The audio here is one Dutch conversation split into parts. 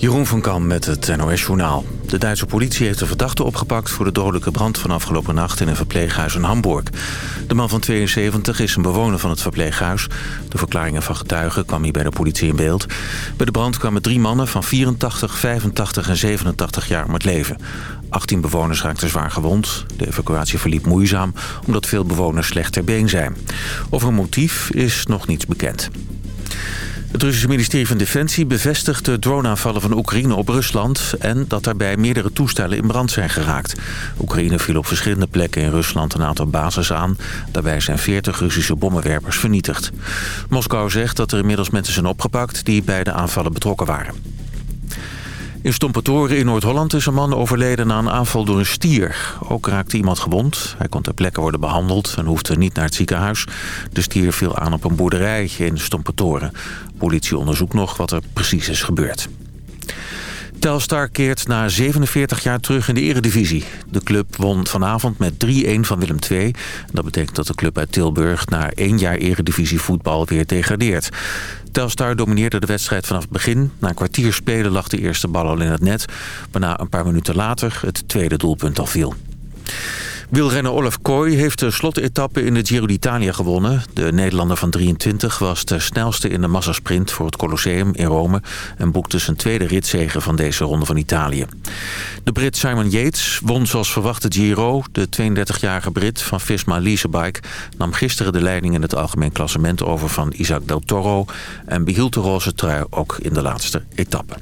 Jeroen van Kam met het NOS Journaal. De Duitse politie heeft een verdachte opgepakt... voor de dodelijke brand van afgelopen nacht in een verpleeghuis in Hamburg. De man van 72 is een bewoner van het verpleeghuis. De verklaringen van getuigen kwam hij bij de politie in beeld. Bij de brand kwamen drie mannen van 84, 85 en 87 jaar om het leven. 18 bewoners raakten zwaar gewond. De evacuatie verliep moeizaam omdat veel bewoners slecht ter been zijn. Over een motief is nog niets bekend. Het Russische ministerie van Defensie bevestigt de droneaanvallen van Oekraïne op Rusland... en dat daarbij meerdere toestellen in brand zijn geraakt. Oekraïne viel op verschillende plekken in Rusland een aantal bases aan. Daarbij zijn 40 Russische bommenwerpers vernietigd. Moskou zegt dat er inmiddels mensen zijn opgepakt die bij de aanvallen betrokken waren. In Stompetoren in Noord-Holland is een man overleden na een aanval door een stier. Ook raakte iemand gewond. Hij kon ter plekke worden behandeld en hoefde niet naar het ziekenhuis. De stier viel aan op een boerderij in Stompetoren. Politie onderzoekt nog wat er precies is gebeurd. Telstar keert na 47 jaar terug in de eredivisie. De club won vanavond met 3-1 van Willem II. Dat betekent dat de club uit Tilburg na één jaar eredivisie voetbal weer degradeert. Telstar domineerde de wedstrijd vanaf het begin. Na een kwartier spelen lag de eerste bal al in het net. Waarna een paar minuten later het tweede doelpunt al viel. Wielrenner Olaf Kooi heeft de slotetappe in de Giro d'Italia gewonnen. De Nederlander van 23 was de snelste in de massasprint voor het Colosseum in Rome... en boekte zijn tweede ritzege van deze ronde van Italië. De Brit Simon Yates won zoals verwacht de Giro. De 32-jarige Brit van Visma Leasebike nam gisteren de leiding in het algemeen klassement over van Isaac Del Toro... en behield de roze trui ook in de laatste etappe.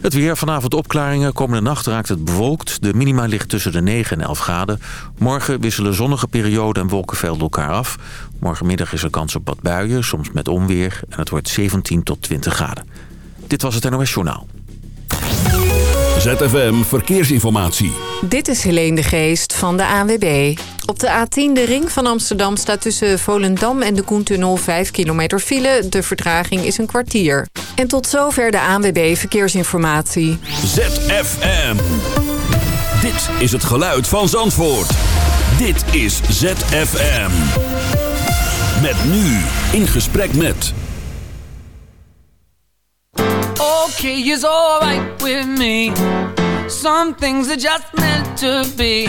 Het weer, vanavond opklaringen. Komende nacht raakt het bewolkt. De minima ligt tussen de 9 en 11 graden. Morgen wisselen zonnige perioden en wolkenvelden elkaar af. Morgenmiddag is er kans op wat buien, soms met onweer. En het wordt 17 tot 20 graden. Dit was het NOS Journaal. ZFM Verkeersinformatie. Dit is Helene de Geest van de ANWB. Op de A10, de ring van Amsterdam, staat tussen Volendam en de Koentunnel 5 kilometer file. De vertraging is een kwartier. En tot zover de ANWB Verkeersinformatie. ZFM. Dit is het geluid van Zandvoort. Dit is ZFM. Met nu in gesprek met... Okay is alright with me. Some things are just meant to be.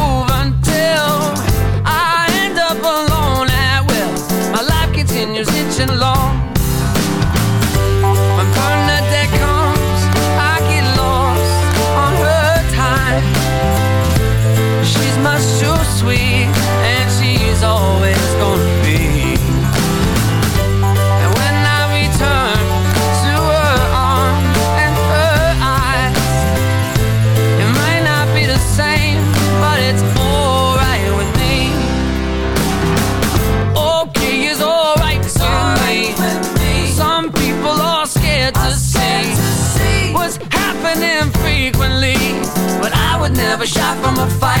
a shot from a fire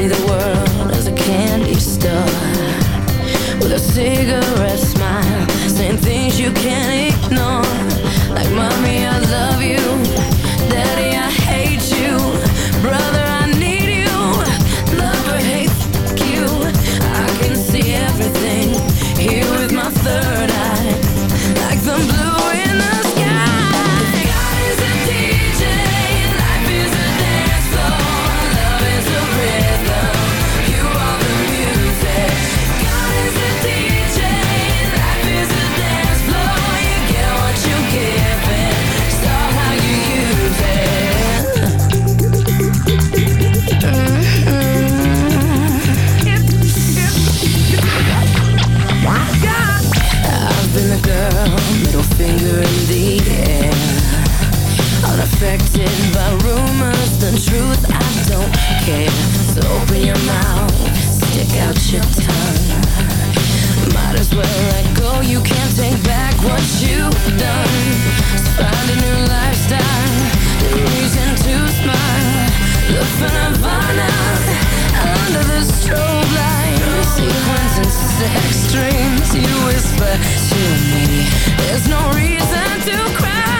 see the world as a candy store. With a cigarette smile Saying things you can't ignore. Might as well let go, you can't take back what you've done. So find a new lifestyle, reason to smile. Under the strobe light. You whisper to me. There's no reason to cry.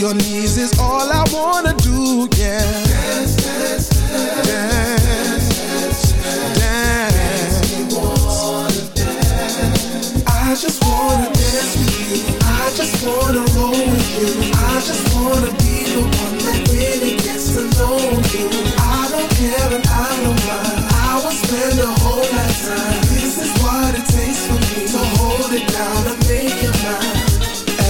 your knees is all I wanna do, yeah. Dance, dance, dance. Dance, dance, dance. I just wanna dance with you. I just wanna roll with you. I just wanna be the one.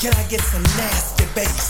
Can I get some nasty bass?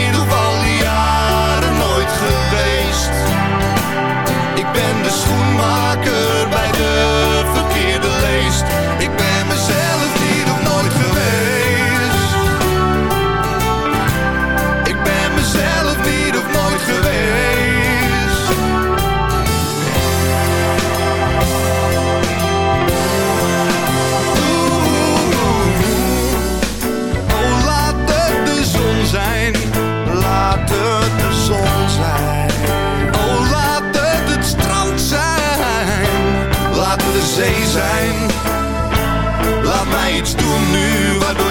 ben de schoenmaker bij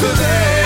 Niet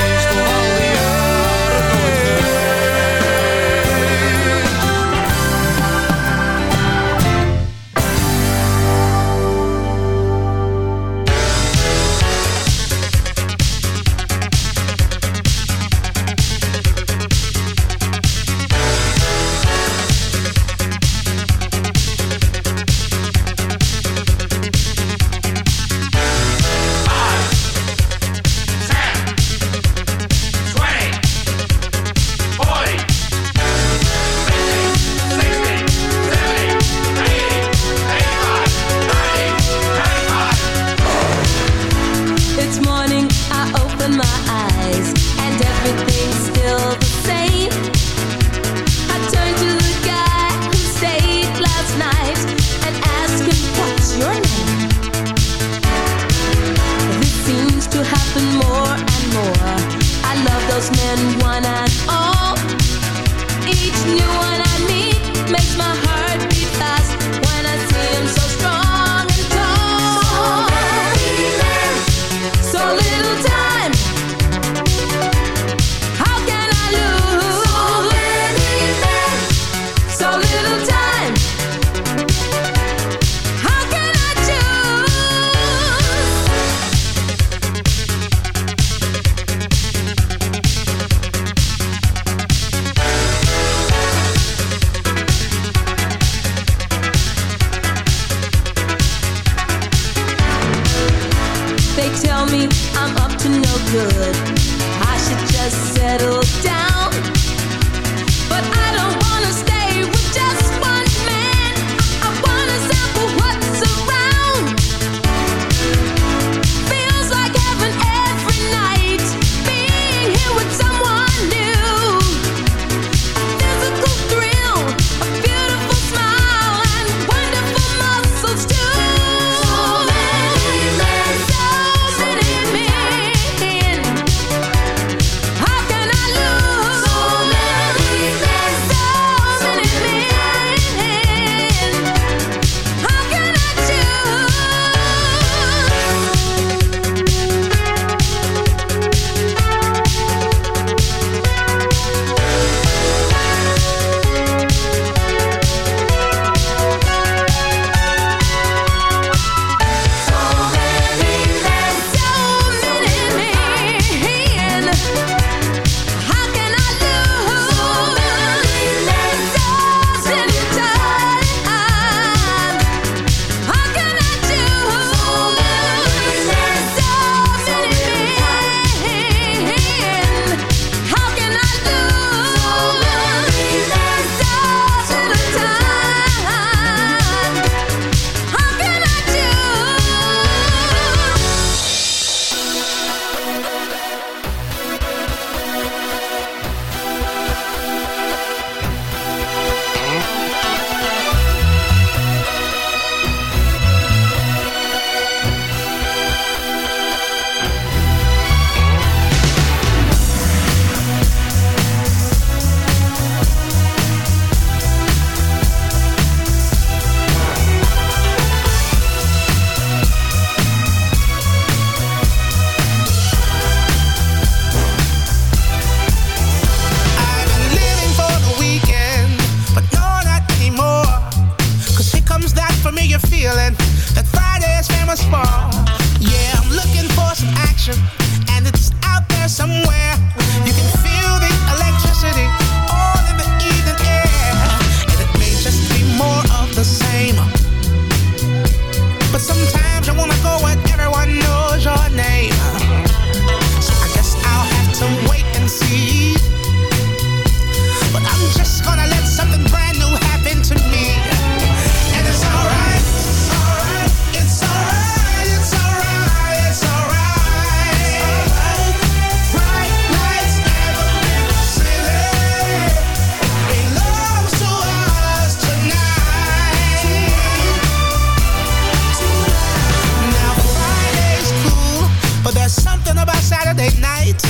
Saturday night.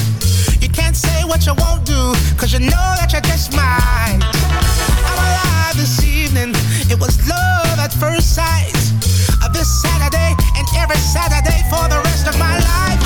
You can't say what you won't do, cause you know that you're just mine. I'm alive this evening, it was love at first sight. Of this Saturday and every Saturday for the rest of my life.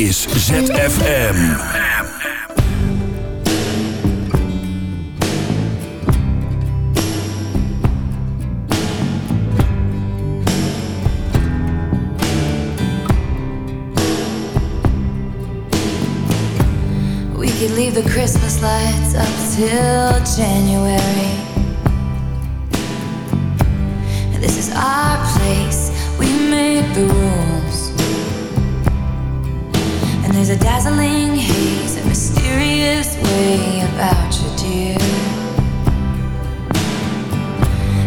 Is ZFM. We could leave the Christmas lights up till January. This is our dazzling haze, a mysterious way about you, dear.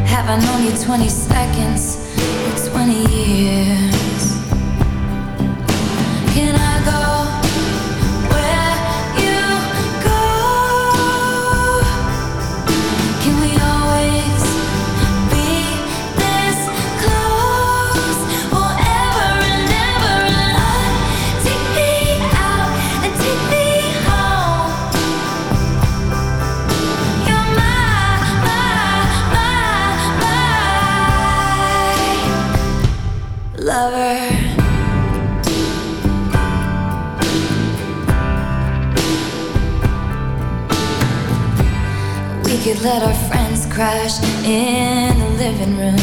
Have I known you 20 seconds or 20 years? Let our friends crash in the living room.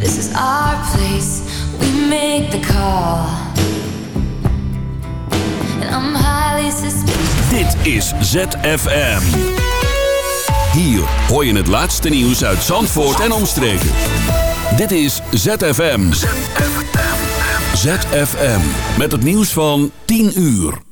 This is our place, we make the call. And I'm highly suspicious. Dit is ZFM. Hier hoor je het laatste nieuws uit Zandvoort en omstreken. Dit is ZFM. ZFM. Met het nieuws van 10 uur.